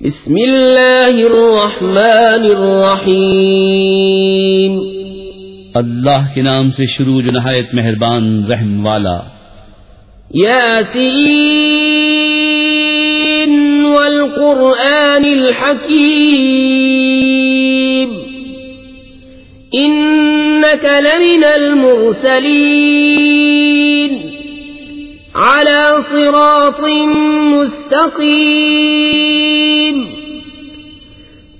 بسم اللہ الرحمن الرحیم۔ اللہ کے نام سے شروع جو نہایت مہربان رحم والا۔ یاسین والقرآن الحکیم۔ انك لمن المرسلين على صراط مستقيم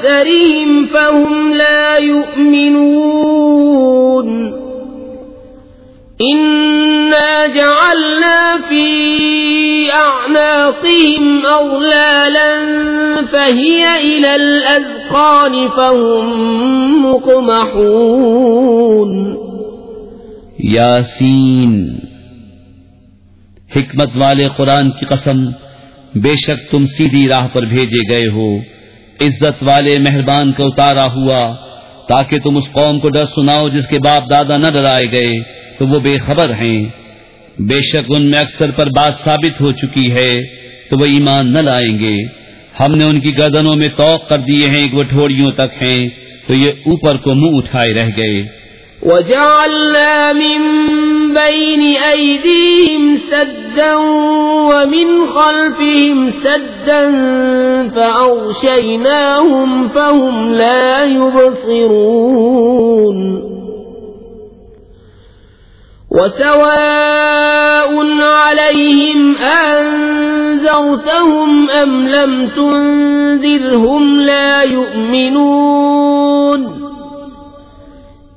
أكثرهم فهم لا يؤمنون إنا جعلنا في أعناقهم أغلالا فهي إلى الأذقان فهم مقمحون یاسین، حکمت والے قرآن کی قسم، بے شک تم سیدھی راہ پر بھیجے گئے ہو۔ عزت والے مہربان کا اتارا ہوا، تاکہ تم اس قوم کو ڈر سناؤ جس کے باپ دادا نہ ڈرائے گئے، تو وہ بے خبر ہیں۔ بے شک ان میں اکثر پر بات ثابت ہو چکی ہے، تو وہ ایمان نہ لائیں گے۔ ہم نے ان کی گردنوں میں توق کر دیے ہیں ایک وٹھوڑیوں تک ہیں، تو یہ اوپر کو منہ اٹھائے رہ گئے۔ وجعلنا من بين سدا ومن خلفهم سدا فأغشيناهم فهم لا يبصرون. وسواء عليهم أنذرتهم أم لم تنذرهم لا يؤمنون.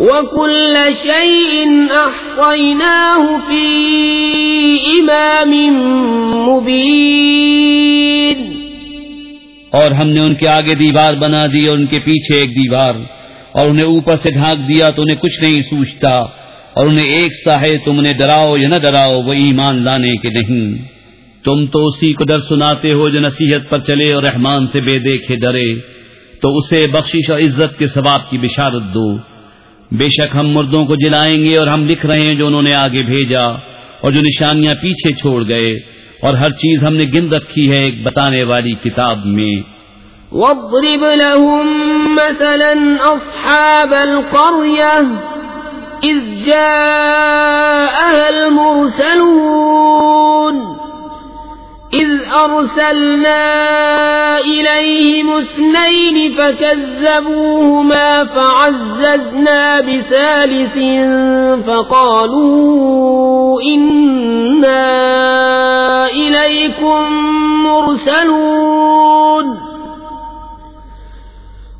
وكل شيء أحصيناه في إمام مبين اور ہم نے ان کے آگے دیوار بنا دی اور ان کے پیچھے ایک دیوار، اور انہیں اوپر سے ڈھانک دیا تو انہیں کچھ نہیں سوچتا، اور انہیں ایک سا ہے تم انہیں ڈراؤ یا نہ ڈراؤ، وہ ایمان لانے کے نہیں۔ تم تو اسی کو ڈر سناتے ہو جو نصیحت پر چلے اور رحمان سے بے دیکھے ڈرے، تو اسے بخشش اور عزت کے ثواب کی بشارت دو۔ بے شک ہم مردوں کو جلائیں گے اور ہم لکھ رہے ہیں جو انہوں نے آگے بھیجا اور جو نشانیاں پیچھے چھوڑ گئے اور ہر چیز ہم نے گن رکھی ہے ایک بتانے والی کتاب میں۔ واضرب لهم مثلا أصحاب القرية إذ جاءها المرسلون۔ إذ أرسلنا إليهم اثنين فكذبوهما فعززنا بثالث فقالوا إنا إليكم مرسلون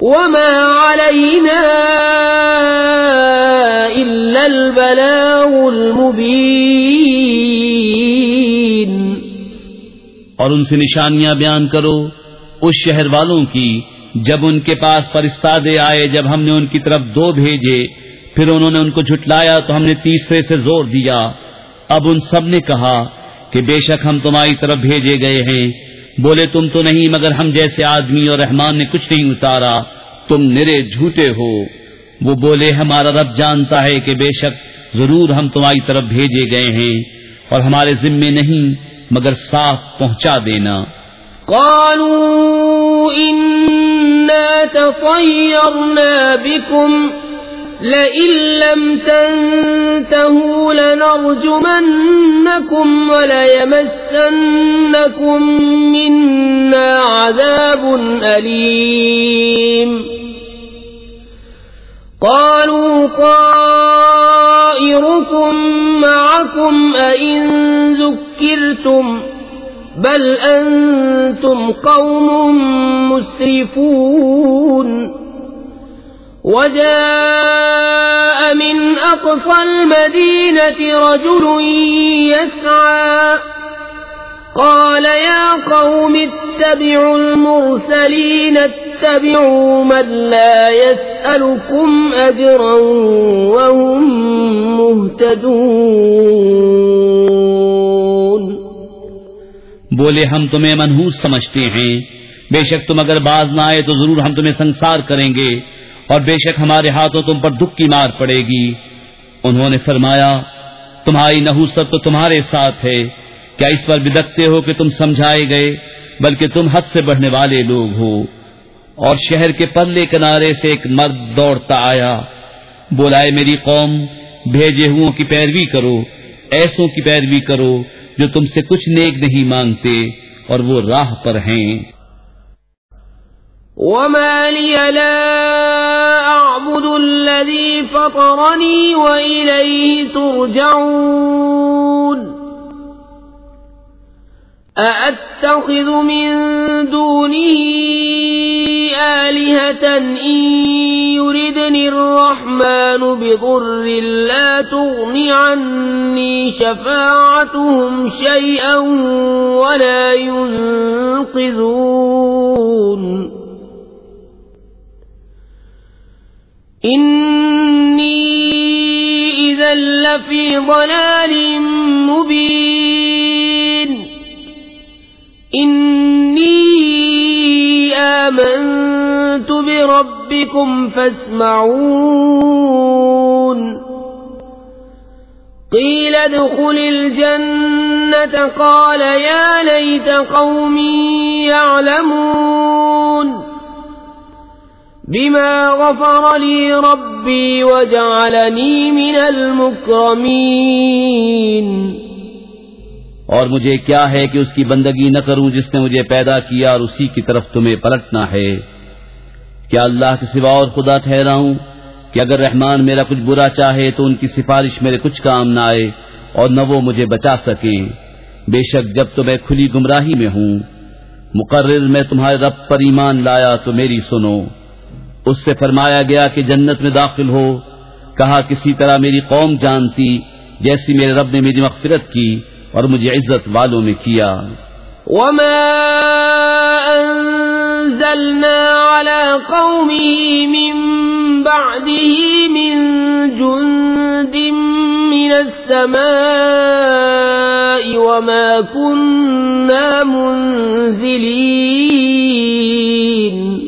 وما علينا إلا البلاغ المبين اور ان سے نشانیاں بیان کرو اس شہر والوں کی جب ان کے پاس فرستادے آئے، جب ہم نے ان کی طرف دو بھیجے، پھر انہوں نے ان کو جھٹلایا تو ہم نے تیسرے سے زور دیا۔ اب ان سب نے کہا کہ بے شک ہم تمہاری طرف بھیجے گئے ہیں۔ بولے تم تو نہیں مگر ہم جیسے آدمی اور رحمان نے کچھ نہیں اتارا، تم نرے جھوٹے ہو۔ وہ بولے، ہمارا رب جانتا ہے کہ بے شک ضرور ہم تمہاری طرف بھیجے گئے ہیں اور ہمارے ذمے نہیں مگر صاف پہنچا دینا۔ قالوا إنا تطيرنا بكم لئن لم تنتهوا لنرجمنكم وليمسنكم منا عذاب أليم. قالوا طائركم معكم أئن ذكرتم بل أنتم قوم مسرفون. وجاء من أقصى المدينة رجل يسعى. قال يا قوم اتبعوا المرسلين، اتبعوا من لا يسألكم أجرا وهم مهتدون. بولے، ہم تمہیں منحوس سمجھتے ہیں۔ بے شک تم اگر باز نہ آئے تو ضرور ہم تمہیں سنسار کریں گے۔ اور بے شک ہمارے ہاتھوں تم پر دکھ کی مار پڑے گی۔ انہوں نے فرمایا، تمہاری نحوست تو تمہارے ساتھ ہے۔ کیا اس پر بدکتے ہو کہ تم سمجھائے گئے؟ بلکہ تم حد سے بڑھنے والے لوگ ہو۔ اور شہر کے پلے کنارے سے ایک مرد دوڑتا آیا۔ بولائے میری قوم، بھیجے ہوں کی پیروی کرو۔ ایسوں کی پیروی کرو جو تم سے کچھ نیک نہیں مانگتے اور وہ راہ پر ہیں۔ وما لي لا أعبد الذي فطرني وإليه ترجعون أأتخذ من دونه آلهة إن يردني الرحمن بضر لا تغني عني شفاعتهم شيئا ولا ينقذون إني إذا لفي ضلال مبين إني آمنت بربكم فاسمعون قيل ادخل الجنة قال يا ليت قومي يعلمون بما غفر لي ربي وجعلني من المكرمين اور مجھے کیا ہے کہ اس کی بندگی نہ کروں جس نے مجھے پیدا کیا اور اسی کی طرف تمہیں پلٹنا ہے؟ کیا اللہ کے سوا اور خدا ٹھہراؤں کہ اگر رحمان میرا کچھ برا چاہے تو ان کی سفارش میرے کچھ کام نہ آئے اور نہ وہ مجھے بچا سکیں؟ بے شک جب تو میں کھلی گمراہی میں ہوں، مقرر میں تمہارے رب پر ایمان لایا تو میری سنو۔ اس سے فرمایا گیا کہ جنت میں داخل ہو۔ کہا، کسی طرح میری قوم جانتی، جیسی میرے رب نے میری مغفرت کی اور مجھے عزت والوں میں کیا۔ وما أنزلنا على قومه من بعده من جند من السماء وما كنا منزلين۔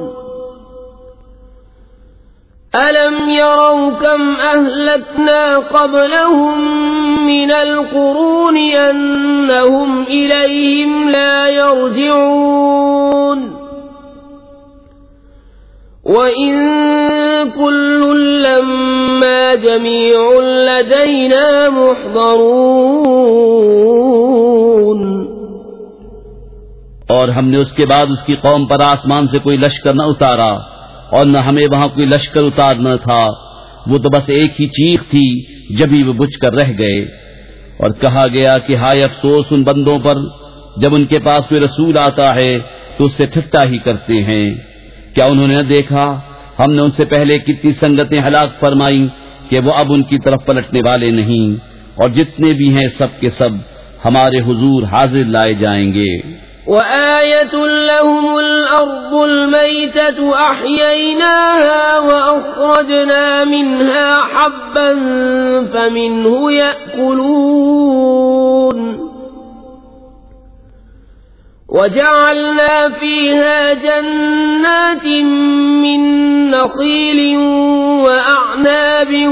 ألم يروا كم أهلكنا قبلهم من القرون أنهم إليهم لا يرجعون وإن كل لما جميع لدينا محضرون اور ہم نے اس کے بعد اس کی قوم پر آسمان سے کوئی لشکر نہ اتارا۔ اور نہ ہمیں وہاں کوئی لشکر اتارنا تھا۔ وہ تو بس ایک ہی چیخ تھی جبھی وہ بجھ کر رہ گئے۔ اور کہا گیا کہ ہائے افسوس ان بندوں پر، جب ان کے پاس کوئی رسول آتا ہے تو اس سے ٹھٹا ہی کرتے ہیں۔ کیا انہوں نے نہ دیکھا؟ ہم نے ان سے پہلے کتنی سنگتیں ہلاک فرمائی کہ وہ اب ان کی طرف پلٹنے والے نہیں۔ اور جتنے بھی ہیں سب کے سب ہمارے حضور حاضر لائے جائیں گے۔ وآية لهم الأرض الميتة أحييناها وأخرجنا منها حبا فمنه يأكلون. وجعلنا فيها جنات من نخيل وأعناب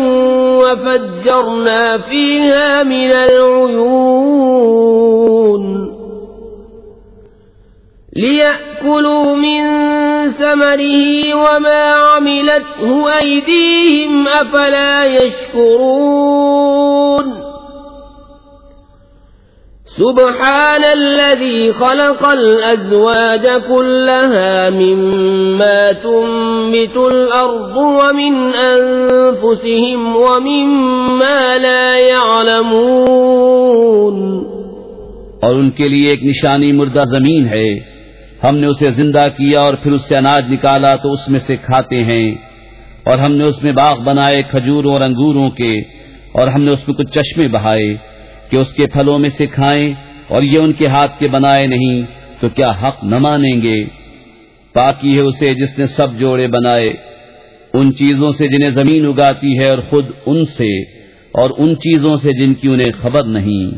وفجرنا فيها من العيون. ليأكلوا من ثمره وما عملته أيديهم أفلا يشكرون سبحان الذي خلق الأزواج كلها مما تنبت الأرض ومن أنفسهم ومما لا يعلمون اور ان کے لیے ایک نشانی مردہ زمین ہے ہم نے اسے زندہ کیا اور پھر اس سے اناج نکالا تو اس میں سے کھاتے ہیں اور ہم نے اس میں باغ بنائے کھجوروں اور انگوروں کے اور ہم نے اس میں کچھ چشمے بہائے کہ اس کے پھلوں میں سے کھائیں اور یہ ان کے ہاتھ کے بنائے نہیں تو کیا حق نہ مانیں گے؟ پاکی ہے اسے جس نے سب جوڑے بنائے، ان چیزوں سے جنہیں زمین اگاتی ہے اور خود ان سے اور ان چیزوں سے جن کی انہیں خبر نہیں۔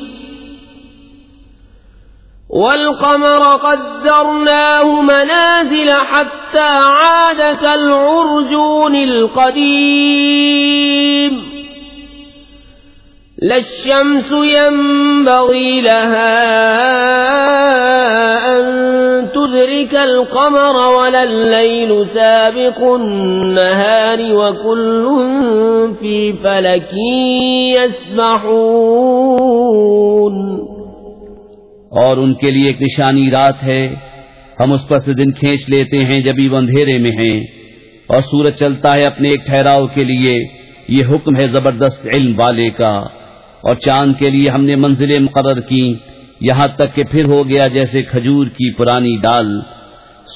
والقمر قدرناه منازل حتى عاد كالعرجون القديم لا الشمس ينبغي لها أن تدرك القمر ولا الليل سابق النهار وكل في فلك يسبحون اور ان کے لیے ایک نشانی رات ہے۔ ہم اس پر سے دن کھینچ لیتے ہیں جبھی وہ اندھیرے میں ہیں۔ اور سورج چلتا ہے اپنے ایک ٹھہراؤ کے لیے۔ یہ حکم ہے زبردست علم والے کا۔ اور چاند کے لیے ہم نے منزلیں مقرر کی یہاں تک کہ پھر ہو گیا جیسے کھجور کی پرانی ڈال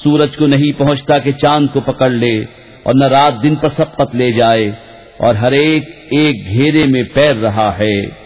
سورج کو نہیں پہنچتا کہ چاند کو پکڑ لے اور نہ رات دن پر سبقت لے جائے۔ اور ہر ایک ایک گھیرے میں پیر رہا ہے۔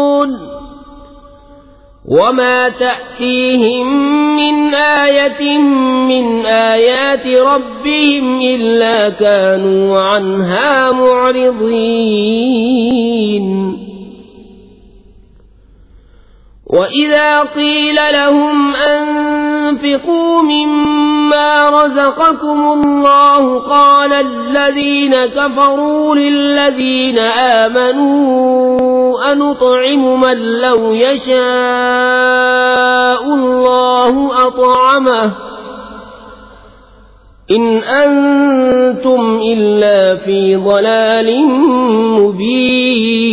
وما تأتيهم من آية من آيات ربهم إلا كانوا عنها معرضين وإذا قيل لهم لَهُمْ أَنفِقُوا مِمَّا رَزَقَكُمُ اللَّهُ قَالَ الَّذِينَ كَفَرُوا لِلَّذِينَ آمَنُوا أَنُطْعِمُ مَن لَّوْ يَشَاءُ اللَّهُ أَطْعَمَهُ إِنْ أَنتُمْ إِلَّا فِي ضَلَالٍ مُبِينٍ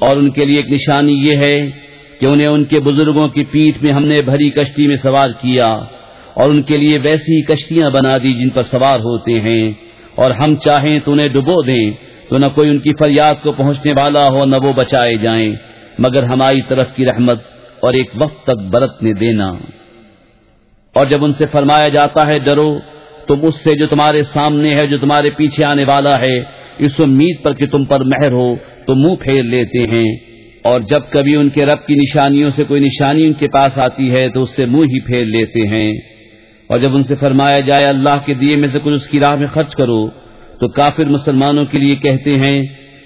اور ان کے لیے ایک نشانی یہ ہے کہ انہیں ان کے بزرگوں کی پیٹھ میں ہم نے بھری کشتی میں سوار کیا اور ان کے لیے ویسی کشتیاں بنا دی جن پر سوار ہوتے ہیں اور ہم چاہیں تو انہیں ڈبو دیں تو نہ کوئی ان کی فریاد کو پہنچنے والا ہو نہ وہ بچائے جائیں، مگر ہماری طرف کی رحمت اور ایک وقت تک برتنے دینا۔ اور جب ان سے فرمایا جاتا ہے ڈرو، تم اس سے جو تمہارے سامنے ہے، جو تمہارے پیچھے آنے والا ہے، اس امید پر کہ تم پر مہر ہو، تو منہ پھیر لیتے ہیں۔ اور جب کبھی ان کے رب کی نشانیوں سے کوئی نشانی ان کے پاس آتی ہے تو اس سے منہ ہی پھیر لیتے ہیں۔ اور جب ان سے فرمایا جائے اللہ کے دیے میں سے کچھ اس کی راہ میں خرچ کرو، تو کافر مسلمانوں کے لیے کہتے ہیں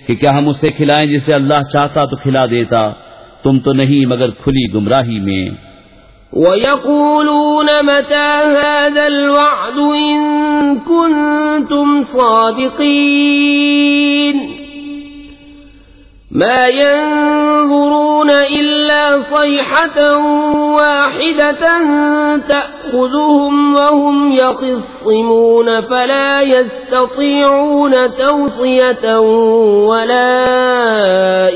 کہ کیا ہم اسے کھلائیں جسے اللہ چاہتا تو کھلا دیتا، تم تو نہیں مگر کھلی گمراہی میں۔ وَيَقُولُونَ مَتَى هَذَا الْوَعْدُ إِن كُنتُمْ صَادِقِينَ ما ينظرون إلا صيحة واحدة تأخذهم وهم يخصمون فلا يستطيعون توصية ولا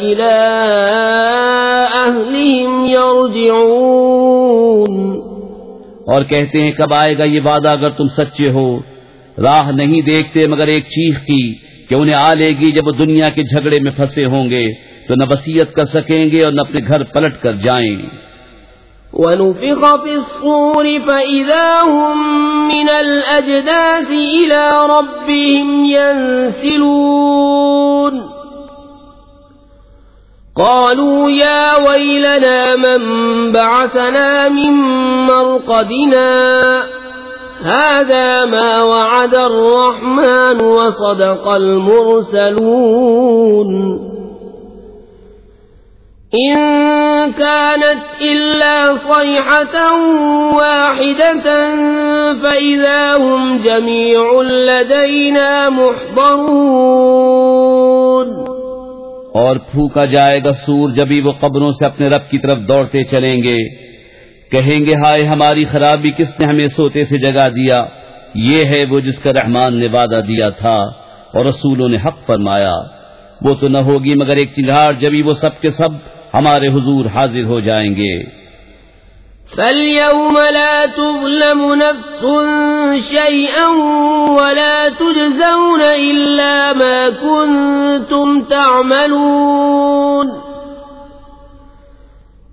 إلى أهلهم يرجعون. اور کہتے ہیں، کب آئے گا یہ وعدہ اگر تم سچے ہو؟ راہ نہیں دیکھتے مگر ایک چیخ کی۔ کہ انہیں آ لے گی جب وہ دنیا کے جھگڑے میں پھنسے ہوں گے، تو نہ وسیعت کر سکیں گے اور نہ اپنے گھر پلٹ کر جائیں۔ ونفخ في الصور فإذا هم من الأجداث إلى ربهم ينسلون. قالوا يا ويلنا من بعثنا من مرقدنا هذا ما وعد الرحمن وصدق المرسلون. إن كانت إلا صيحة واحدة فإذا هم جميع لدينا محضرون. اور پھوکا جائے گا سور جبھی وہ قبروں سے اپنے رب کی طرف دوڑتے چلیں گے۔ کہیں گے، ہائے ہماری خرابی کس نے ہمیں سوتے سے جگا دیا؟ یہ ہے وہ جس کا رحمان نے وعدہ دیا تھا اور رسولوں نے حق فرمایا۔ وہ تو نہ ہوگی مگر ایک چنگاڑ جبھی وہ سب کے سب ہمارے حضور حاضر ہو جائیں گے۔ فَالْيَوْمَ لَا تُظْلَمُ نَفْسٌ شَيْئًا وَلَا تُجْزَوْنَ إِلَّا مَا كُنْتُمْ تَعْمَلُونَ۔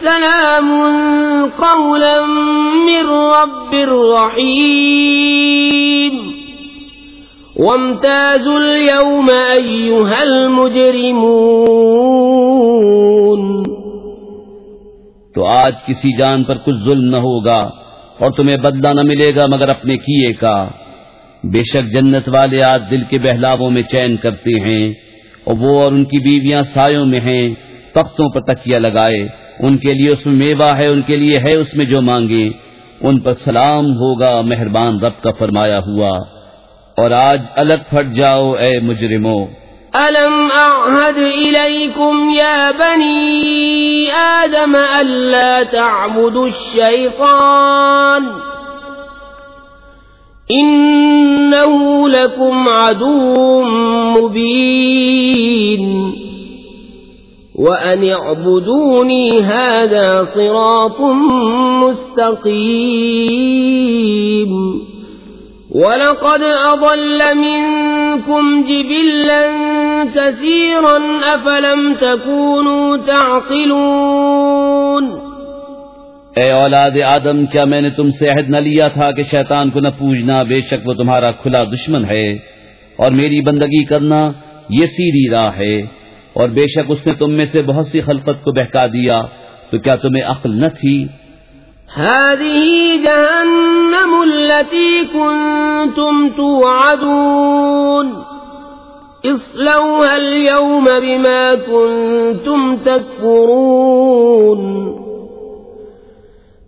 سلام قولا من رب رحيم. وامتازوا اليوم أيها المجرمون. تو آج کسی جان پر کچھ ظلم نہ ہوگا اور تمہیں بدلہ نہ ملے گا مگر اپنے کیے کا. بے شک جنت والے آج دل کے بہلاووں میں چین کرتے ہیں اور وہ اور ان کی بیویاں سایوں میں ہیں، تختوں پر تکیا لگائے ان کے لیے اس میں میوہ ہے، ان کے لیے ہے اس میں جو مانگے۔ ان پر سلام ہوگا، مہربان رب کا فرمایا ہوا۔ اور آج الگ پھٹ جاؤ اے مجرمو۔ ألم أعهد إليكم يا بني آدم ألا تعبدوا الشيطان إنه لكم عدو مبين وأن اعبدوني هذا صراط مستقيم ولقد أضل منكم جبلا كثيرا أفلم تكونوا تعقلون اے اولاد آدم، کیا میں نے تم سے عہد نہ لیا تھا کہ شیطان کو نہ پوجنا؟ بے شک وہ تمہارا کھلا دشمن ہے اور میری بندگی کرنا یہ سیدھی راہ ہے۔ اور بے شک اس نے تم میں سے بہت سی خلقت کو بہکا دیا، تو کیا تمہیں عقل نہ تھی؟ هذه جهنم التي كنتم توعدون، اصلوها اليوم بما كنتم تكفرون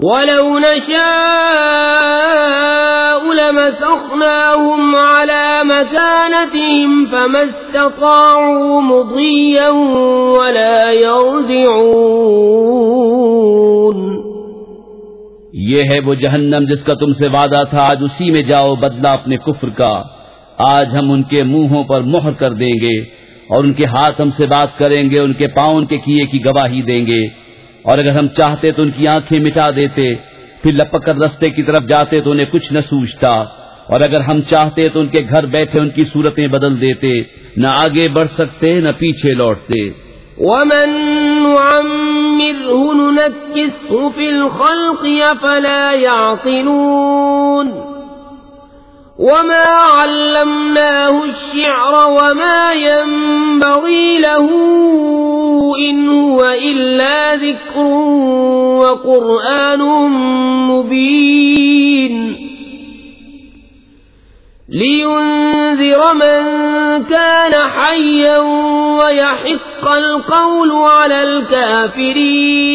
ولو نشاء لمسخناهم على مكانتهم فما استطاعوا مضيا ولا يرجعون یہ ہے وہ جہنم جس کا تم سے وعدہ تھا، آج اسی میں جاؤ، بدلہ اپنے کفر کا۔ آج ہم ان کے منہوں پر مہر کر دیں گے اور ان کے ہاتھ ہم سے بات کریں گے، ان کے پاؤں کے کیے کی گواہی دیں گے۔ اور اگر ہم چاہتے تو ان کی آنکھیں مٹا دیتے، پھر لپک کر رستے کی طرف جاتے تو انہیں کچھ نہ سوچتا۔ اور اگر ہم چاہتے تو ان کے گھر بیٹھے ان کی صورتیں بدل دیتے، نہ آگے بڑھ سکتے، نہ پیچھے لوٹتے۔ ومن نعمره ننكسه في الخلق فلا يعقلون؟ وما علمناه الشعر وما ينبغي ذكر وقرآن مبين لينذر من كان حيا ويحق القول على الكافرين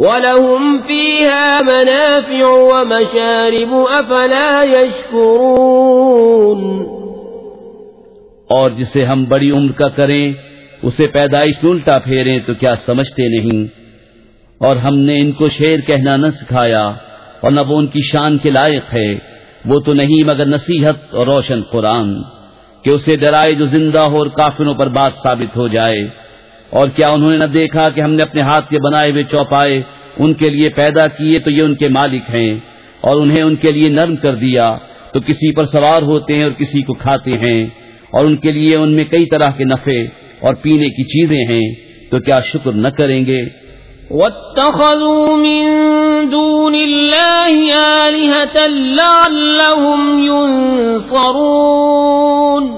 ولهم فيها منافع ومشارب أفلا يشكرون اور جسے ہم بڑی عمر کا کریں، اسے پیدائش الٹا پھیریں تو کیا سمجھتے نہیں۔ اور ہم نے ان کو شیر کہنا نہ سکھایا، اور نہ وہ ان کی شان کے لائق ہے۔ وہ تو نہیں مگر نصیحت اور روشن قرآن، کہ اسے ڈرائے جو زندہ ہو اور کافروں پر بات ثابت ہو جائے۔ اور کیا انہوں نے نہ دیکھا کہ ہم نے اپنے ہاتھ کے بنائے ہوئے چوپائے ان کے لیے پیدا کیے تو یہ ان کے مالک ہیں اور انہیں ان کے لیے نرم کر دیا تو کسی پر سوار ہوتے ہیں اور کسی کو کھاتے ہیں اور ان کے لیے ان میں کئی طرح کے نفے اور پینے کی چیزیں ہیں تو کیا شکر نہ کریں گے؟ واتخذوا من دون الله آلهة لعلهم ينصرون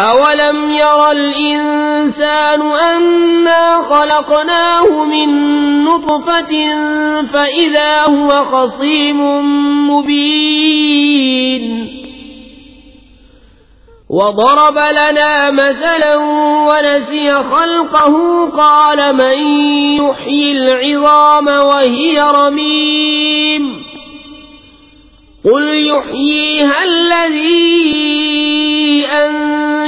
أولم ير الإنسان أنا خلقناه من نطفة فإذا هو خصيم مبين وضرب لنا مثلا ونسي خلقه قال من يحيي العظام وهي رميم قل يحييها الذي أنت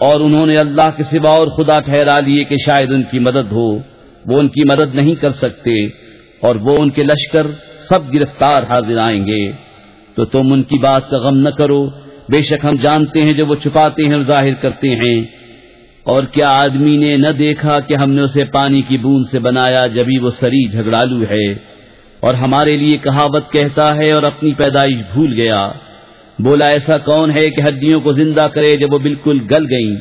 اور انہوں نے اللہ کے سوا اور خدا ٹھہرا لیے کہ شاید ان کی مدد ہو، وہ ان کی مدد نہیں کر سکتے اور وہ ان کے لشکر سب گرفتار حاضر آئیں گے۔ تو تم ان کی بات کا غم نہ کرو، بے شک ہم جانتے ہیں جو وہ چھپاتے ہیں اور ظاہر کرتے ہیں۔ اور کیا آدمی نے نہ دیکھا کہ ہم نے اسے پانی کی بوند سے بنایا جبھی وہ سری جھگڑالو ہے؟ اور ہمارے لیے کہاوت کہتا ہے اور اپنی پیدائش بھول گیا۔ بولا ایسا کون ہے کہ ہڈیوں کو زندہ کرے جب وہ بالکل گل گئیں۔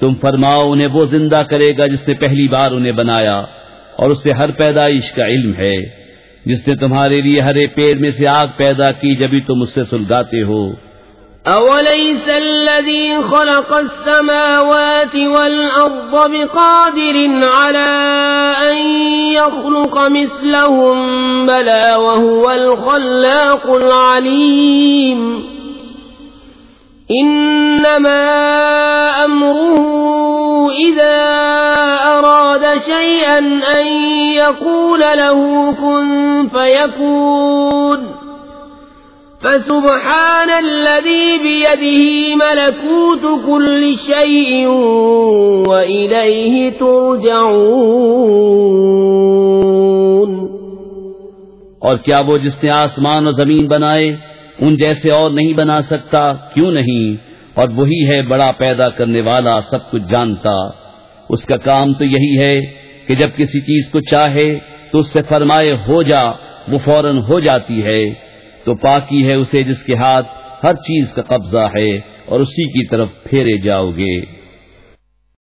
تم فرماؤ انہیں وہ زندہ کرے گا جس نے پہلی بار انہیں بنایا اور اس سے ہر پیدائش کا علم ہے۔ جس نے تمہارے لیے ہرے پیڑ میں سے آگ پیدا کی جبھی تم اس سے سلگاتے ہو۔ أوليس الذي خلق السماوات والأرض بقادر على أن يخلق مثلهم بلا وهو الخلاق العليم إنما أمره إذا أراد شيئا أن يقول له كن فيكون. فسبحان الذي بيده ملكوت كل شيء وإليه ترجعون. اور کیا وہ جس نے آسمان و زمین بنائے ان جیسے اور نہیں بنا سکتا، کیوں نہیں؟ اور وہی ہے بڑا پیدا کرنے والا، سب کچھ جانتا۔ اس کا کام تو یہی ہے کہ جب کسی چیز کو چاہے تو اس سے فرمائے ہو جا، وہ فوراً ہو جاتی ہے۔ تو پاکی ہے اسے جس کے ہاتھ ہر چیز کا قبضہ ہے اور اسی کی طرف پھیرے جاؤ گے۔